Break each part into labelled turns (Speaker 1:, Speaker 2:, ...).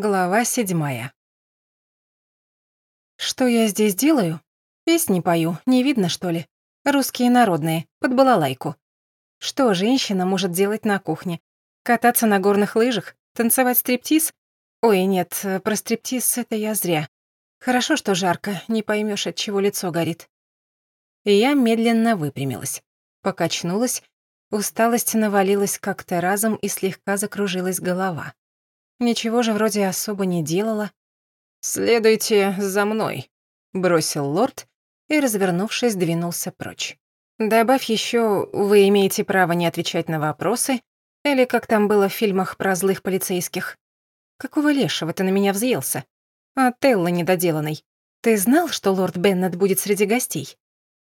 Speaker 1: Глава седьмая. Что я здесь делаю? Песни пою, не видно, что ли? Русские народные, под балалайку. Что женщина может делать на кухне? Кататься на горных лыжах? Танцевать стриптиз? Ой, нет, про стриптиз это я зря. Хорошо, что жарко, не поймешь, от чего лицо горит. И я медленно выпрямилась. Покачнулась, усталость навалилась как-то разом и слегка закружилась голова. Ничего же вроде особо не делала. «Следуйте за мной», — бросил лорд и, развернувшись, двинулся прочь. «Добавь еще, вы имеете право не отвечать на вопросы, или как там было в фильмах про злых полицейских. Какого лешего ты на меня взъелся? А Телла недоделанный. Ты знал, что лорд Беннет будет среди гостей?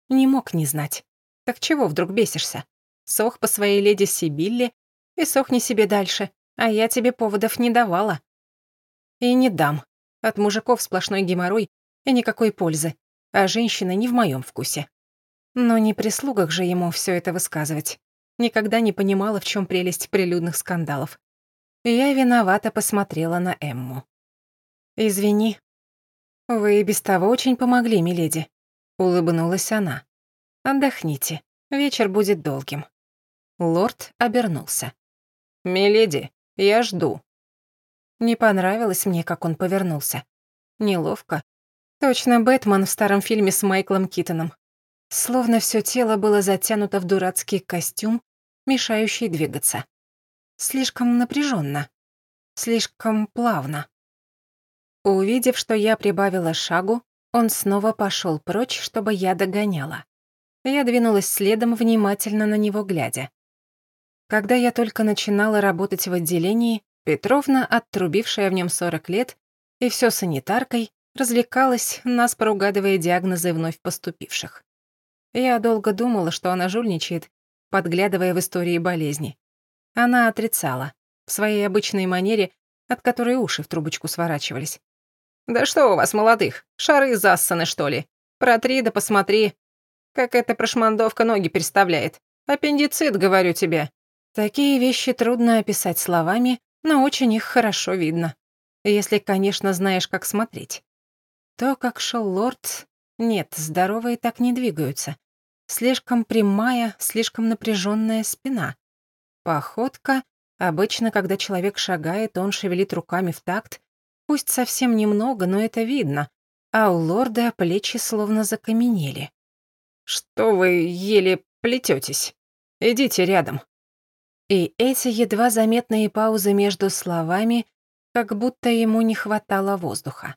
Speaker 1: Не мог не знать. Так чего вдруг бесишься? Сох по своей леди Сибилле и сохни себе дальше. А я тебе поводов не давала. И не дам. От мужиков сплошной геморрой и никакой пользы. А женщина не в моем вкусе. Но не прислугах же ему все это высказывать. Никогда не понимала, в чем прелесть прилюдных скандалов. Я виновато посмотрела на Эмму. «Извини. Вы и без того очень помогли, миледи», — улыбнулась она. «Отдохните. Вечер будет долгим». Лорд обернулся. «Миледи, я жду». Не понравилось мне, как он повернулся. Неловко. Точно Бэтмен в старом фильме с Майклом Китоном. Словно все тело было затянуто в дурацкий костюм, мешающий двигаться. Слишком напряженно, слишком плавно. Увидев, что я прибавила шагу, он снова пошел прочь, чтобы я догоняла. Я двинулась следом, внимательно на него глядя. Когда я только начинала работать в отделении, Петровна, оттрубившая в нем 40 лет, и все санитаркой, развлекалась, нас проугадывая диагнозы вновь поступивших. Я долго думала, что она жульничает, подглядывая в истории болезни. Она отрицала, в своей обычной манере, от которой уши в трубочку сворачивались. «Да что у вас, молодых, шары зассаны, что ли? Протри да посмотри, как эта прошмандовка ноги переставляет. Аппендицит, говорю тебе. Такие вещи трудно описать словами, но очень их хорошо видно. Если, конечно, знаешь, как смотреть. То, как шел лорд... Нет, здоровые так не двигаются. Слишком прямая, слишком напряженная спина. Походка... Обычно, когда человек шагает, он шевелит руками в такт. Пусть совсем немного, но это видно. А у лорда плечи словно закаменели. «Что вы еле плететесь? Идите рядом», и эти едва заметные паузы между словами, как будто ему не хватало воздуха.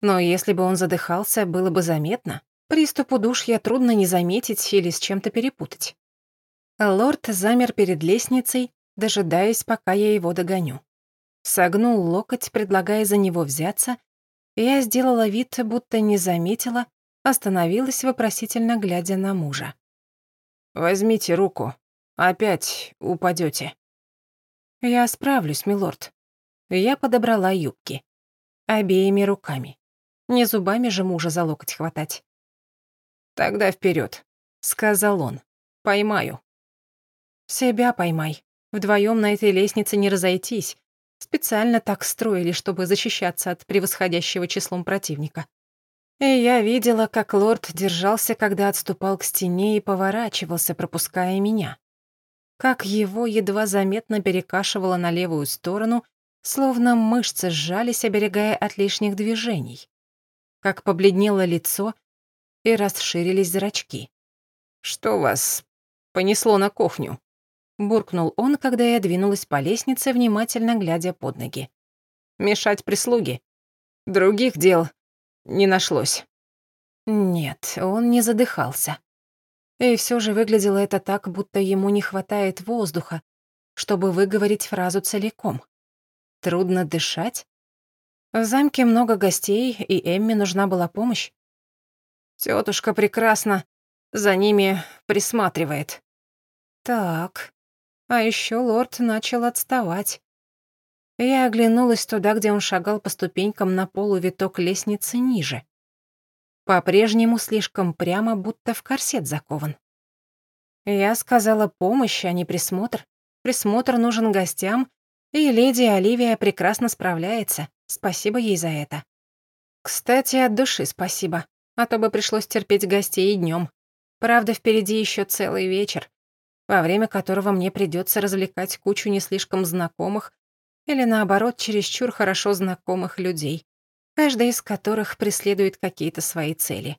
Speaker 1: Но если бы он задыхался, было бы заметно. Приступ удушья трудно не заметить или с чем-то перепутать. Лорд замер перед лестницей, дожидаясь, пока я его догоню. Согнул локоть, предлагая за него взяться, я сделала вид, будто не заметила, остановилась, вопросительно глядя на мужа. «Возьмите руку», Опять упадете. Я справлюсь, милорд. Я подобрала юбки. Обеими руками. Не зубами же мужа за локоть хватать. Тогда вперед, сказал он. Поймаю. Себя поймай. Вдвоем на этой лестнице не разойтись. Специально так строили, чтобы защищаться от превосходящего числом противника. И я видела, как лорд держался, когда отступал к стене и поворачивался, пропуская меня как его едва заметно перекашивало на левую сторону, словно мышцы сжались, оберегая от лишних движений. Как побледнело лицо и расширились зрачки. «Что вас понесло на кухню?» — буркнул он, когда я двинулась по лестнице, внимательно глядя под ноги. «Мешать прислуге? Других дел не нашлось». Нет, он не задыхался. И все же выглядело это так, будто ему не хватает воздуха, чтобы выговорить фразу целиком. Трудно дышать? В замке много гостей, и Эмме нужна была помощь. Тетушка прекрасно за ними присматривает. Так, а еще лорд начал отставать. Я оглянулась туда, где он шагал по ступенькам на полу виток лестницы ниже. По-прежнему слишком прямо, будто в корсет закован. Я сказала помощь, а не присмотр. Присмотр нужен гостям, И леди Оливия прекрасно справляется. Спасибо ей за это. Кстати, от души спасибо. А то бы пришлось терпеть гостей и днем. Правда, впереди еще целый вечер, во время которого мне придется развлекать кучу не слишком знакомых или, наоборот, чересчур хорошо знакомых людей, каждая из которых преследует какие-то свои цели.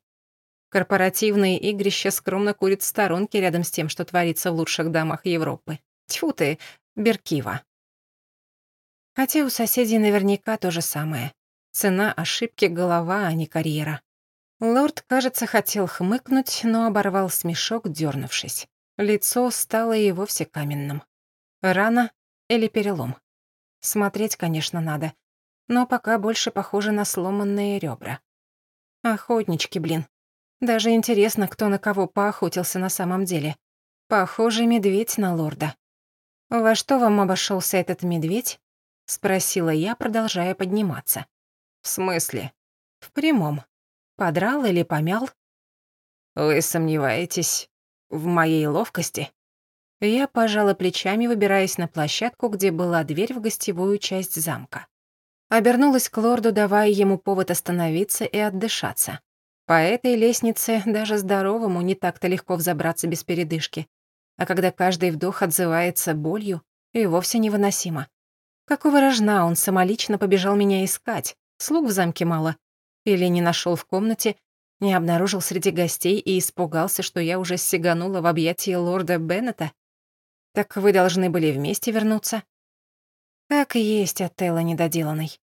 Speaker 1: Корпоративные игрища скромно курят в сторонке рядом с тем, что творится в лучших домах Европы. Тьфу ты, Беркива. Хотя у соседей наверняка то же самое. Цена ошибки — голова, а не карьера. Лорд, кажется, хотел хмыкнуть, но оборвал смешок, дернувшись. Лицо стало и вовсе каменным. Рана или перелом? Смотреть, конечно, надо, но пока больше похоже на сломанные ребра. Охотнички, блин. Даже интересно, кто на кого поохотился на самом деле. Похоже, медведь на лорда. «Во что вам обошелся этот медведь?» — спросила я, продолжая подниматься. «В смысле?» «В прямом. Подрал или помял?» «Вы сомневаетесь в моей ловкости?» Я пожала плечами, выбираясь на площадку, где была дверь в гостевую часть замка. Обернулась к лорду, давая ему повод остановиться и отдышаться. По этой лестнице даже здоровому не так-то легко взобраться без передышки. А когда каждый вдох отзывается болью, и вовсе невыносимо. Какого рожна он самолично побежал меня искать? Слуг в замке мало. Или не нашел в комнате, не обнаружил среди гостей и испугался, что я уже сиганула в объятия лорда Беннета? Так вы должны были вместе вернуться? Так и есть от недоделанный.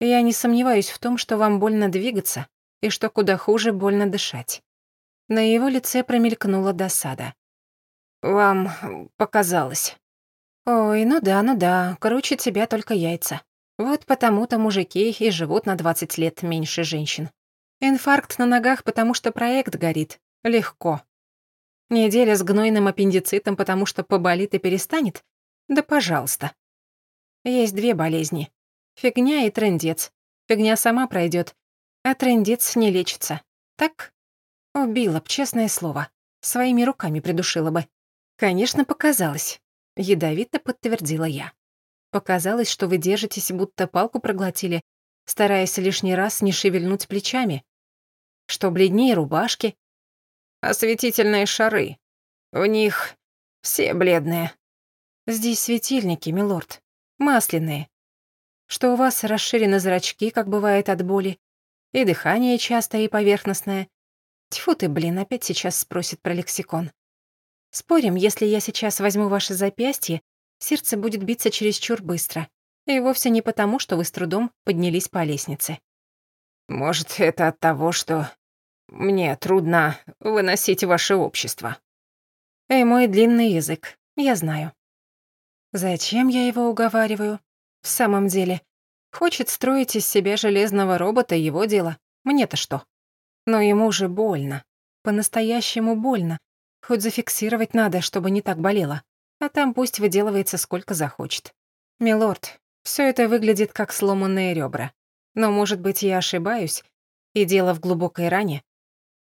Speaker 1: Я не сомневаюсь в том, что вам больно двигаться, и что куда хуже больно дышать. На его лице промелькнула досада. «Вам показалось». «Ой, ну да, ну да, круче тебя только яйца. Вот потому-то мужики и живут на 20 лет меньше женщин. Инфаркт на ногах, потому что проект горит. Легко. Неделя с гнойным аппендицитом, потому что поболит и перестанет? Да пожалуйста. Есть две болезни. Фигня и трендец. Фигня сама пройдет, а трендец не лечится. Так? Убила б, честное слово. Своими руками придушила бы. Конечно, показалось. Ядовито подтвердила я. Показалось, что вы держитесь, будто палку проглотили, стараясь лишний раз не шевельнуть плечами. Что бледнее рубашки. Осветительные шары. В них все бледные. Здесь светильники, милорд. Масляные. Что у вас расширены зрачки, как бывает от боли, и дыхание частое и поверхностное. Тьфу ты, блин, опять сейчас спросит про лексикон. Спорим, если я сейчас возьму ваше запястье, сердце будет биться чересчур быстро. И вовсе не потому, что вы с трудом поднялись по лестнице. Может, это от того, что мне трудно выносить ваше общество. Эй, мой длинный язык, я знаю. Зачем я его уговариваю? В самом деле, Хочет строить из себя железного робота его дело. Мне-то что? Но ему же больно. По-настоящему больно. Хоть зафиксировать надо, чтобы не так болело. А там пусть выделывается сколько захочет. Милорд, все это выглядит как сломанные ребра. Но, может быть, я ошибаюсь, и дело в глубокой ране.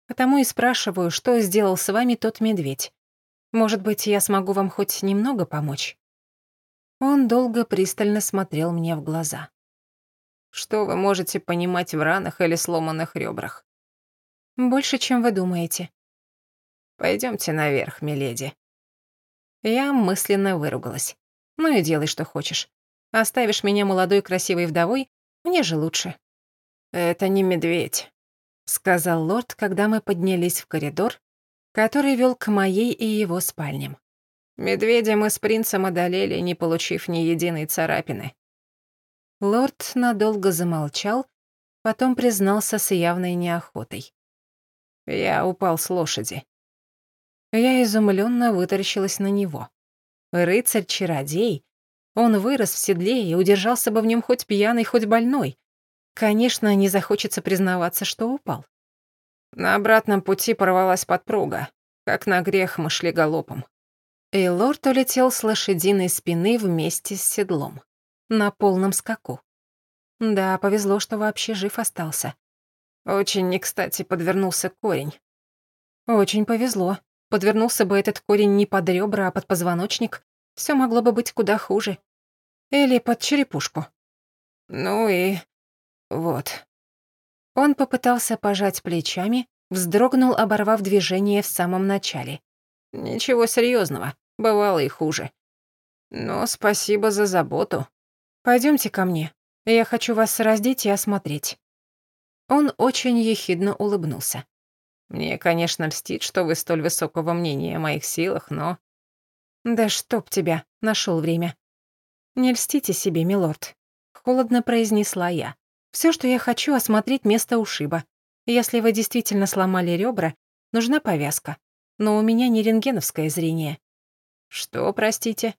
Speaker 1: Потому и спрашиваю, что сделал с вами тот медведь. Может быть, я смогу вам хоть немного помочь?» Он долго пристально смотрел мне в глаза. Что вы можете понимать в ранах или сломанных ребрах? Больше, чем вы думаете. Пойдемте наверх, миледи. Я мысленно выругалась. Ну и делай, что хочешь. Оставишь меня молодой красивой вдовой, мне же лучше. Это не медведь, сказал лорд, когда мы поднялись в коридор, который вел к моей и его спальням. Медведя мы с принцем одолели, не получив ни единой царапины. Лорд надолго замолчал, потом признался с явной неохотой. Я упал с лошади. Я изумленно вытаращилась на него. Рыцарь-чародей. Он вырос в седле и удержался бы в нем хоть пьяный, хоть больной. Конечно, не захочется признаваться, что упал. На обратном пути порвалась подпруга. Как на грех мы шли галопом. И лорд улетел с лошадиной спины вместе с седлом на полном скаку. Да, повезло, что вообще жив остался. Очень не кстати подвернулся корень. Очень повезло. Подвернулся бы этот корень не под ребра, а под позвоночник. Все могло бы быть куда хуже. Или под черепушку?»
Speaker 2: «Ну и... вот».
Speaker 1: Он попытался пожать плечами, вздрогнул, оборвав движение в самом начале.
Speaker 2: «Ничего серьезного, бывало и хуже. Но спасибо за заботу.
Speaker 1: Пойдемте ко мне. Я хочу вас раздеть и осмотреть». Он очень ехидно улыбнулся.
Speaker 2: «Мне, конечно, льстит, что вы столь высокого мнения о моих силах, но...»
Speaker 1: «Да чтоб тебя, нашел время». «Не льстите себе, милорд», — холодно произнесла я. Все, что я хочу, осмотреть место ушиба. Если вы действительно сломали ребра, нужна повязка. Но у меня не рентгеновское зрение».
Speaker 2: «Что, простите?»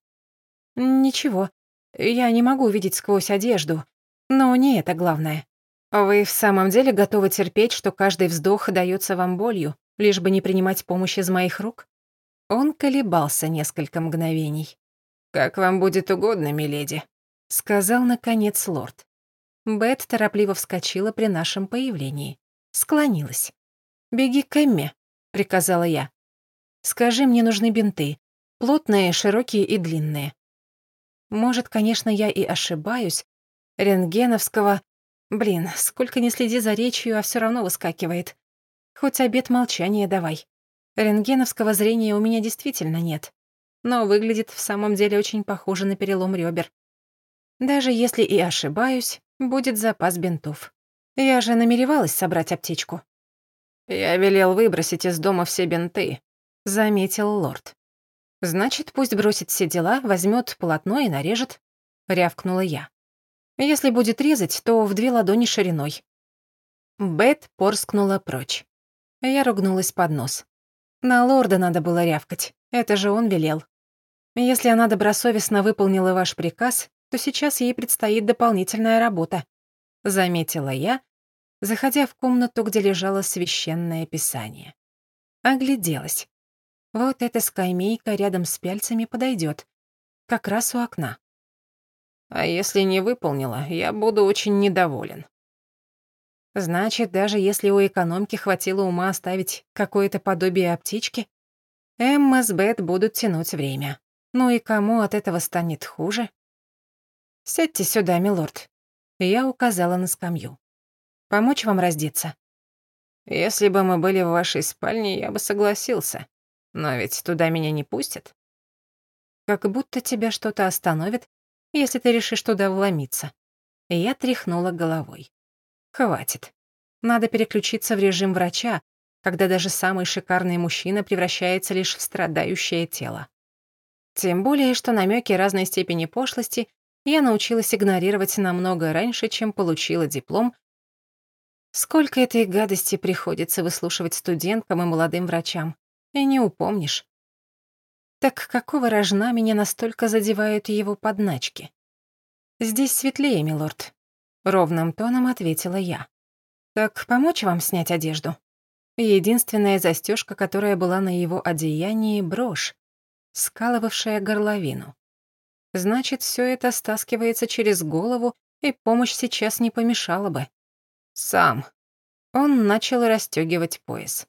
Speaker 1: «Ничего. Я не могу видеть сквозь одежду. Но не это главное. Вы в самом деле готовы терпеть, что каждый вздох дается вам болью, лишь бы не принимать помощь из моих рук?» Он колебался несколько мгновений.
Speaker 2: «Как вам будет угодно, миледи», —
Speaker 1: сказал, наконец, лорд. Бет торопливо вскочила при нашем появлении. Склонилась. «Беги к Эмме», — приказала я. «Скажи, мне нужны бинты. Плотные, широкие и длинные. Может, конечно, я и ошибаюсь. Рентгеновского... Блин, сколько не следи за речью, а все равно выскакивает. Хоть обед молчания давай. Рентгеновского зрения у меня действительно нет. Но выглядит в самом деле очень похоже на перелом ребер. Даже если и ошибаюсь, будет запас бинтов. Я же намеревалась собрать аптечку.
Speaker 2: «Я велел выбросить из дома все бинты», — заметил лорд.
Speaker 1: «Значит, пусть бросит все дела, возьмет полотно и нарежет», — рявкнула я. «Если будет резать, то в две ладони шириной». Бет порскнула прочь. Я ругнулась под нос. На лорда надо было рявкать, это же он велел. Если она добросовестно выполнила ваш приказ, то сейчас ей предстоит дополнительная работа», — заметила я, заходя в комнату, где лежало священное писание. Огляделась. Вот эта скамейка рядом с пяльцами подойдет, как раз у окна.
Speaker 2: А если не выполнила, я буду очень недоволен.
Speaker 1: Значит, даже если у экономки хватило ума оставить какое-то подобие аптечки, Эмма с Бет будут тянуть время. Ну и кому от этого станет хуже? «Сядьте сюда, милорд». Я указала на скамью. «Помочь вам раздеться?»
Speaker 2: «Если бы мы были в вашей спальне, я бы согласился. Но ведь туда меня не пустят».
Speaker 1: «Как будто тебя что-то остановит, если ты решишь туда вломиться». я тряхнула головой. «Хватит. Надо переключиться в режим врача, когда даже самый шикарный мужчина превращается лишь в страдающее тело. Тем более, что намеки разной степени пошлости я научилась игнорировать намного раньше, чем получила диплом. Сколько этой гадости приходится выслушивать студенткам и молодым врачам, и не упомнишь. Так какого рожна меня настолько задевают его подначки? «Здесь светлее, милорд», — ровным тоном ответила я. «Так помочь вам снять одежду?» Единственная застежка, которая была на его одеянии — брошь, скалывавшая горловину. Значит, все это стаскивается через голову, и помощь сейчас не помешала бы.
Speaker 2: Сам.
Speaker 1: Он начал расстегивать пояс.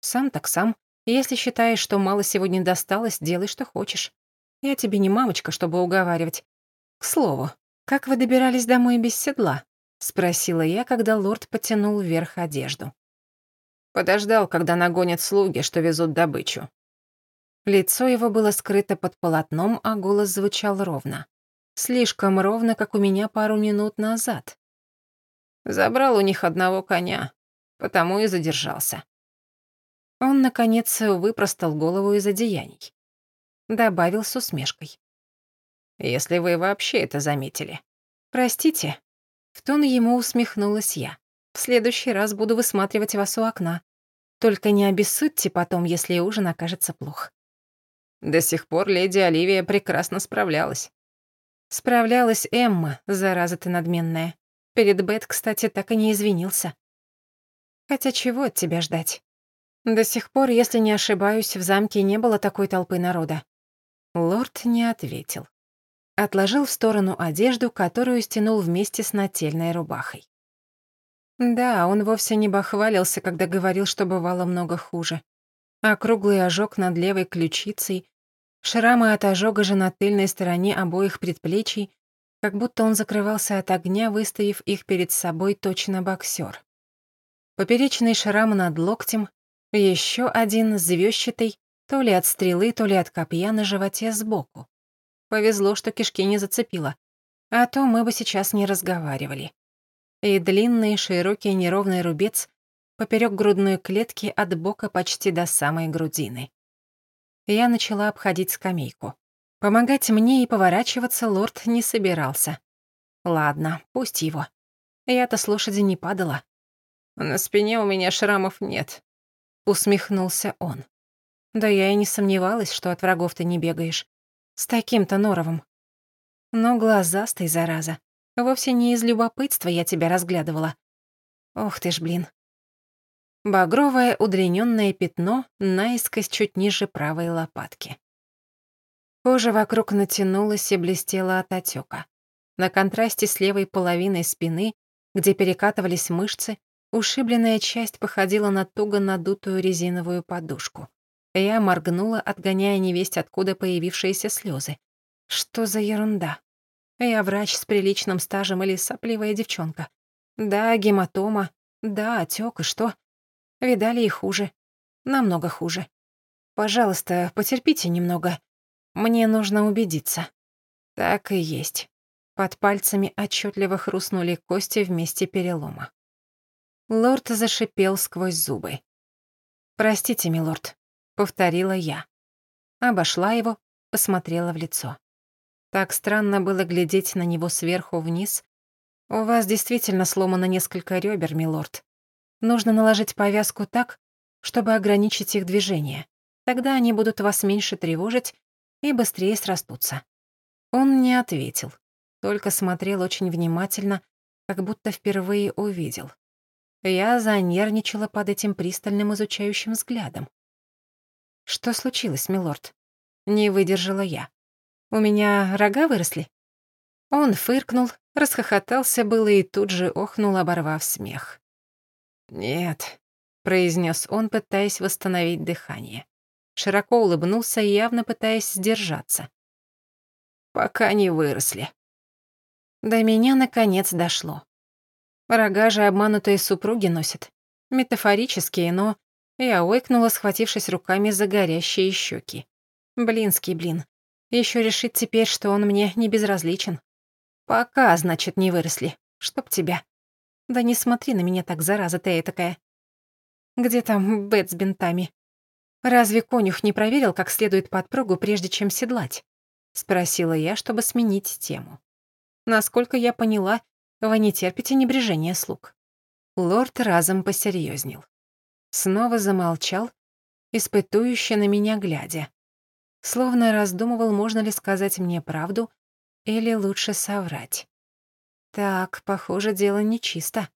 Speaker 1: Сам так сам. Если считаешь, что мало сегодня досталось, делай, что хочешь. Я тебе не мамочка, чтобы уговаривать. К слову, как вы добирались домой без седла? Спросила я, когда лорд потянул вверх одежду.
Speaker 2: Подождал, когда нагонят слуги, что везут добычу.
Speaker 1: Лицо его было скрыто под полотном, а голос звучал ровно. Слишком ровно, как у меня пару минут назад.
Speaker 2: Забрал у них одного коня, потому и задержался.
Speaker 1: Он, наконец, выпростал голову из одеяний. Добавил с усмешкой.
Speaker 2: «Если вы вообще это заметили».
Speaker 1: «Простите». В тон ему усмехнулась я. «В следующий раз буду высматривать вас у окна. Только не обессудьте потом, если ужин окажется плох».
Speaker 2: До сих пор леди Оливия прекрасно справлялась.
Speaker 1: Справлялась Эмма, зараза ты надменная. Перед Бет, кстати, так и не извинился. Хотя чего от тебя ждать? До сих пор, если не ошибаюсь, в замке не было такой толпы народа. Лорд не ответил. Отложил в сторону одежду, которую стянул вместе с нательной рубахой. Да, он вовсе не бахвалился, когда говорил, что бывало много хуже а круглый ожог над левой ключицей, шрамы от ожога же на тыльной стороне обоих предплечий как будто он закрывался от огня, выставив их перед собой точно боксер. Поперечный шрам над локтем, еще один звёздчатый, то ли от стрелы, то ли от копья на животе сбоку. Повезло, что кишки не зацепило, а то мы бы сейчас не разговаривали. И длинный, широкий, неровный рубец поперек грудной клетки от бока почти до самой грудины. Я начала обходить скамейку. Помогать мне и поворачиваться лорд не собирался. Ладно, пусть его. Я-то с лошади не падала.
Speaker 2: На спине у меня шрамов нет.
Speaker 1: Усмехнулся он. Да я и не сомневалась, что от врагов ты не бегаешь. С таким-то норовом. Но глазастый, зараза. Вовсе не из любопытства я тебя разглядывала. Ох ты ж, блин. Багровое удлинённое пятно наискось чуть ниже правой лопатки. Кожа вокруг натянулась и блестела от отека. На контрасте с левой половиной спины, где перекатывались мышцы, ушибленная часть походила на туго надутую резиновую подушку. Я моргнула, отгоняя невесть откуда появившиеся слезы. Что за ерунда? Я врач с приличным стажем или сопливая девчонка. Да, гематома. Да, отек и что? Видали и хуже. Намного хуже. Пожалуйста, потерпите немного. Мне нужно убедиться. Так и есть. Под пальцами отчетливо хрустнули кости вместе перелома. Лорд зашипел сквозь зубы. «Простите, милорд», — повторила я. Обошла его, посмотрела в лицо. Так странно было глядеть на него сверху вниз. «У вас действительно сломано несколько ребер, милорд. Нужно наложить повязку так, чтобы ограничить их движение. Тогда они будут вас меньше тревожить и быстрее срастутся. Он не ответил, только смотрел очень внимательно, как будто впервые увидел. Я занервничала под этим пристальным изучающим взглядом. «Что случилось, милорд?» Не выдержала я. «У меня рога выросли?» Он фыркнул, расхохотался было и тут же охнул, оборвав смех.
Speaker 2: «Нет», —
Speaker 1: произнес он, пытаясь восстановить дыхание широко улыбнулся, явно пытаясь сдержаться.
Speaker 2: «Пока не выросли».
Speaker 1: До меня наконец дошло. Рога же обманутые супруги носят. Метафорические, но... Я ойкнула, схватившись руками за горящие щеки. Блинский блин. Еще решит теперь, что он мне не безразличен. Пока, значит, не выросли. Чтоб тебя. Да не смотри на меня так, зараза ты такая. Где там Бет с бинтами? «Разве конюх не проверил, как следует подпругу, прежде чем седлать?» — спросила я, чтобы сменить тему. «Насколько я поняла, вы не терпите небрежения слуг». Лорд разом посерьезнел. Снова замолчал, испытующе на меня глядя. Словно раздумывал, можно ли сказать мне правду или лучше соврать. Так, похоже, дело нечисто.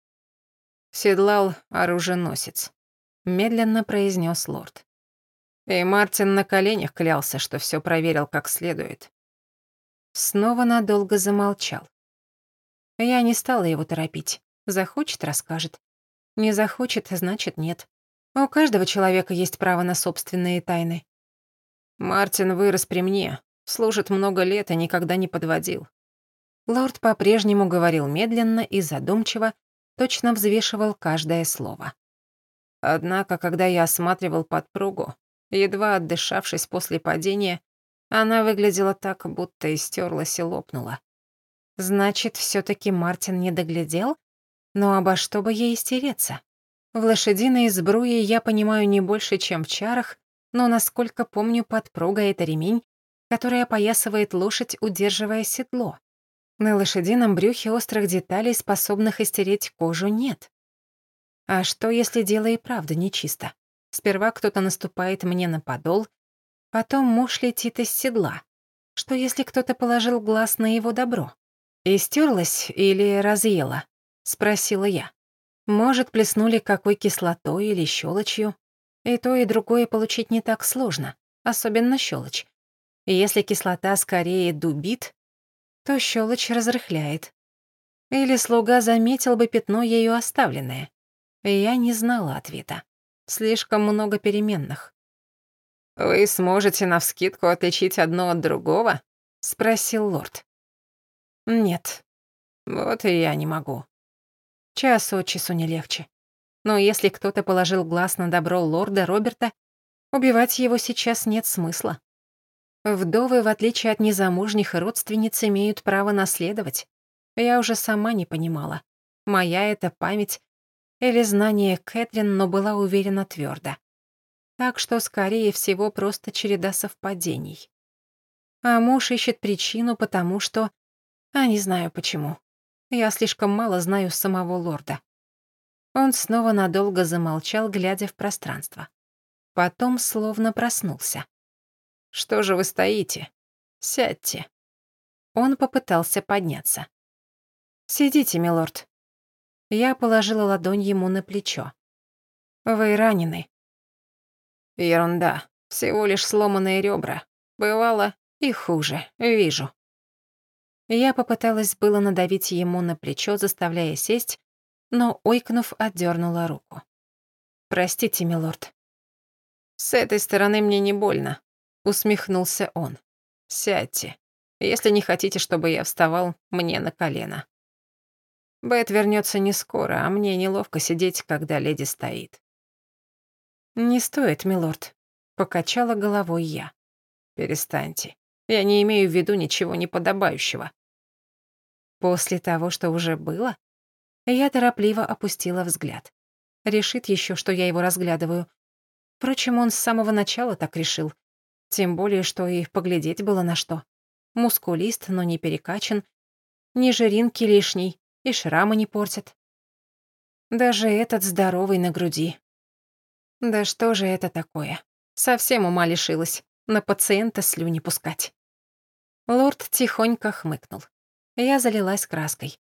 Speaker 2: Седлал оруженосец.
Speaker 1: Медленно произнес лорд.
Speaker 2: И Мартин на коленях клялся, что все проверил как следует.
Speaker 1: Снова надолго замолчал. Я не стала его торопить. Захочет — расскажет. Не захочет — значит нет. У каждого человека есть право на собственные тайны.
Speaker 2: Мартин вырос при мне, служит много лет и никогда не подводил.
Speaker 1: Лорд по-прежнему говорил медленно и задумчиво, точно взвешивал каждое слово.
Speaker 2: Однако, когда я осматривал подпругу, Едва отдышавшись после падения, она выглядела так, будто истерлась и лопнула.
Speaker 1: Значит, все таки Мартин не доглядел? Но обо что бы ей истереться? В лошадиной сбруе я понимаю не больше, чем в чарах, но, насколько помню, подпруга — это ремень, который опоясывает лошадь, удерживая седло. На лошадином брюхе острых деталей, способных истереть кожу, нет. А что, если дело и правда нечисто? Сперва кто-то наступает мне на подол, потом муж летит из седла. Что если кто-то положил глаз на его добро? И стерлась или разъела? Спросила я. Может, плеснули какой кислотой или щелочью? И то, и другое получить не так сложно, особенно щелочь. Если кислота скорее дубит, то щелочь разрыхляет. Или слуга заметил бы пятно ею оставленное. Я не знала ответа. Слишком много переменных.
Speaker 2: «Вы сможете навскидку отличить одно от другого?»
Speaker 1: — спросил лорд. Нет.
Speaker 2: Вот и я не могу.
Speaker 1: Час от часу не легче. Но если кто-то положил глаз на добро лорда Роберта, убивать его сейчас нет смысла. Вдовы, в отличие от незамужних родственниц, имеют право наследовать. Я уже сама не понимала, моя это память или знание Кэтрин, но была уверена твердо. Так что, скорее всего, просто череда совпадений. А муж ищет причину, потому что... А не знаю почему. Я слишком мало знаю самого лорда. Он снова надолго замолчал, глядя в пространство. Потом словно проснулся.
Speaker 2: «Что же вы стоите? Сядьте».
Speaker 1: Он попытался подняться. «Сидите, милорд». Я положила ладонь ему на плечо. «Вы ранены».
Speaker 2: «Ерунда. Всего лишь сломанные ребра. Бывало и хуже. Вижу».
Speaker 1: Я попыталась было надавить ему на плечо, заставляя сесть, но, ойкнув, отдернула руку. «Простите, милорд».
Speaker 2: «С этой стороны мне не больно», — усмехнулся он. «Сядьте. Если не хотите, чтобы я вставал, мне на колено». Бет вернется не скоро, а мне неловко сидеть, когда леди стоит.
Speaker 1: «Не стоит, милорд», — покачала головой я.
Speaker 2: «Перестаньте. Я не имею в виду ничего неподобающего».
Speaker 1: После того, что уже было, я торопливо опустила взгляд. Решит еще, что я его разглядываю. Впрочем, он с самого начала так решил. Тем более, что и поглядеть было на что. Мускулист, но не перекачан. Ни жиринки лишней, и шрамы не портят. Даже этот здоровый на груди. Да что же это такое? Совсем ума лишилась. На пациента слюни пускать. Лорд тихонько хмыкнул. Я залилась краской.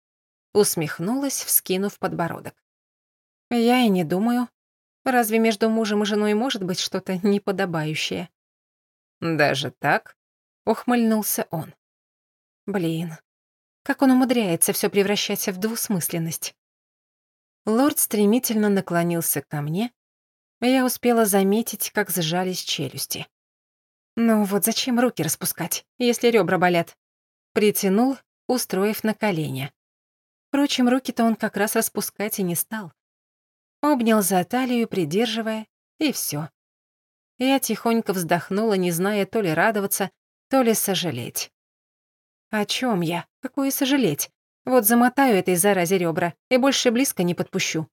Speaker 1: Усмехнулась, вскинув подбородок. Я и не думаю. Разве между мужем и женой может быть что-то неподобающее?
Speaker 2: Даже так?
Speaker 1: Ухмыльнулся он. Блин, как он умудряется все превращать в двусмысленность. Лорд стремительно наклонился ко мне. Я успела заметить, как сжались челюсти. Ну вот зачем руки распускать, если ребра болят? Притянул, устроив на колени. Впрочем, руки-то он как раз распускать и не стал. Обнял за талию, придерживая, и все. Я тихонько вздохнула, не зная то ли радоваться, то ли сожалеть. О чем я? Какое сожалеть? Вот замотаю этой заразе ребра и больше близко не подпущу.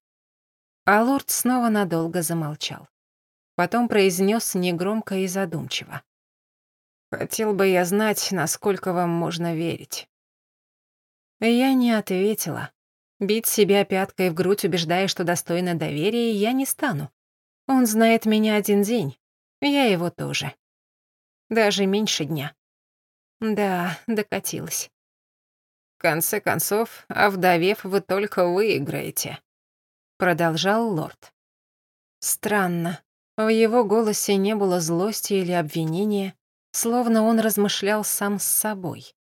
Speaker 1: А лорд снова надолго замолчал. Потом произнес негромко и задумчиво.
Speaker 2: «Хотел бы я знать, насколько вам можно верить».
Speaker 1: Я не ответила. Бить себя пяткой в грудь, убеждая, что достойна доверия, я не стану. Он знает меня один день, я его тоже. Даже меньше дня. Да, докатилась.
Speaker 2: В конце концов, овдовев, вы только выиграете.
Speaker 1: Продолжал лорд. Странно. В его голосе не было злости или обвинения, словно он размышлял сам с собой.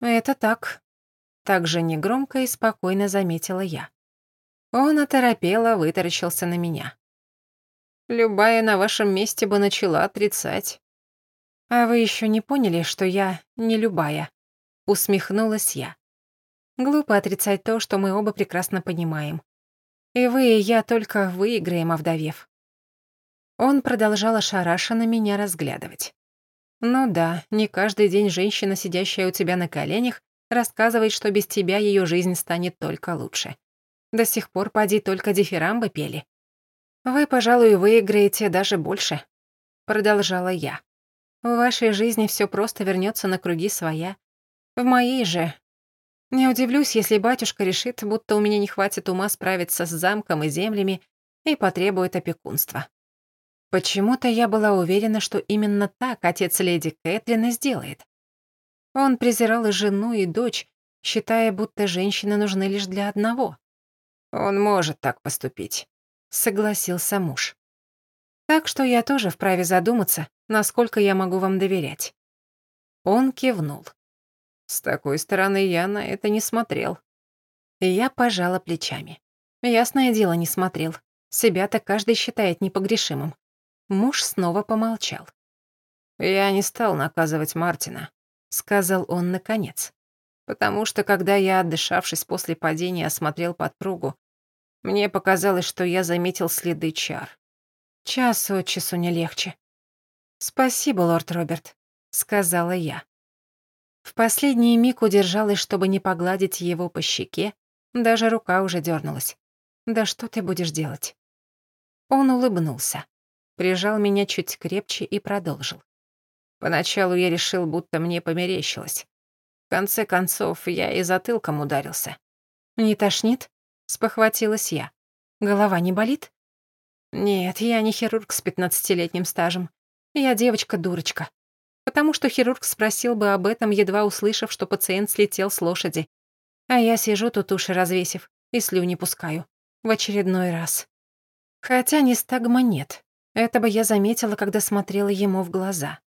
Speaker 1: «Это так», — так же негромко и спокойно заметила я. Он оторопело вытаращился на меня.
Speaker 2: «Любая на вашем месте бы начала отрицать.
Speaker 1: «А вы еще не поняли, что я не любая?» Усмехнулась я. Глупо отрицать то, что мы оба прекрасно понимаем. И вы, и я только выиграем, овдовев. Он продолжал ошарашенно меня разглядывать. Ну да, не каждый день женщина, сидящая у тебя на коленях, рассказывает, что без тебя ее жизнь станет только лучше. До сих пор поди только дифирамбы пели. Вы, пожалуй, выиграете даже больше, продолжала я. В вашей жизни все просто вернется на круги своя. В моей же... Не удивлюсь, если батюшка решит, будто у меня не хватит ума справиться с замком и землями и потребует опекунства. Почему-то я была уверена, что именно так отец леди Кэтлин и сделает. Он презирал и жену, и дочь, считая, будто женщины нужны лишь для одного.
Speaker 2: «Он может так поступить», —
Speaker 1: согласился муж. Так что я тоже вправе задуматься, насколько я могу вам доверять. Он кивнул.
Speaker 2: С такой стороны я на это не смотрел.
Speaker 1: Я пожала плечами. Ясное дело, не смотрел. Себя-то каждый считает непогрешимым. Муж снова помолчал.
Speaker 2: «Я не стал наказывать Мартина», —
Speaker 1: сказал он наконец.
Speaker 2: Потому что, когда я, отдышавшись после падения, осмотрел подпругу, мне показалось, что я заметил следы чар.
Speaker 1: Час от часу не легче. Спасибо, лорд Роберт, сказала я. В последний миг удержалась, чтобы не погладить его по щеке, даже рука уже дернулась. Да что ты будешь делать? Он улыбнулся, прижал меня чуть крепче и продолжил.
Speaker 2: Поначалу я решил, будто мне померещилось. В конце концов, я и затылком ударился.
Speaker 1: «Не тошнит?» — спохватилась я. «Голова не болит?» «Нет, я не хирург с пятнадцатилетним стажем. Я девочка-дурочка. Потому что хирург спросил бы об этом, едва услышав, что пациент слетел с лошади. А я сижу тут уши развесив и слюни пускаю. В очередной раз. Хотя не стагма нет. Это бы я заметила, когда смотрела ему в глаза.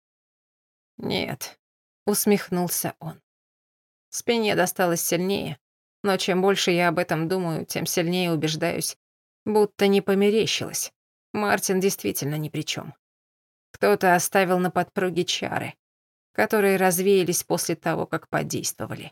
Speaker 2: «Нет», — усмехнулся он. Спине досталось сильнее, но чем больше я об этом думаю, тем сильнее убеждаюсь, будто не померещилось. Мартин действительно ни при чем. Кто-то оставил на подпруге чары, которые развеялись после того, как подействовали.